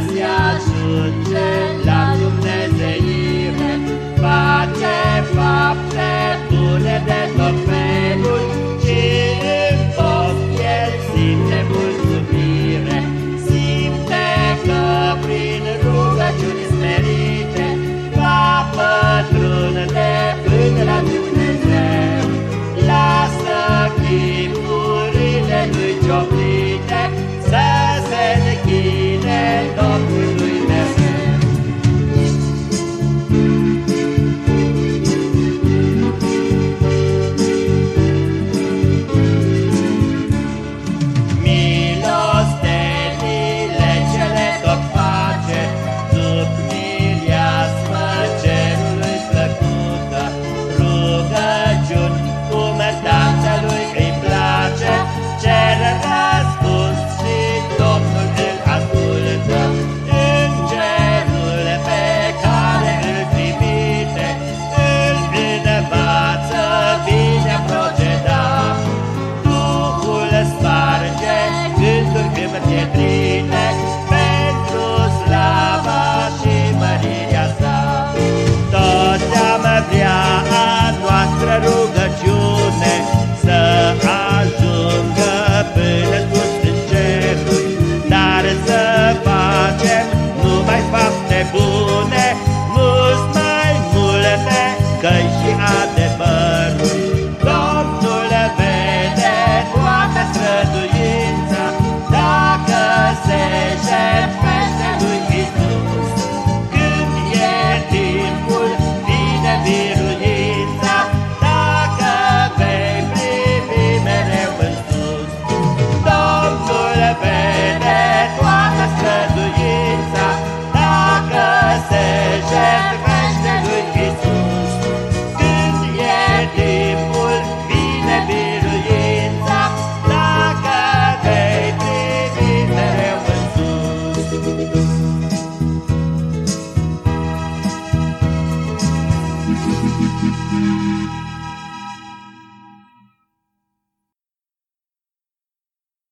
se ajunge la Dumnezeire, face fapte bune de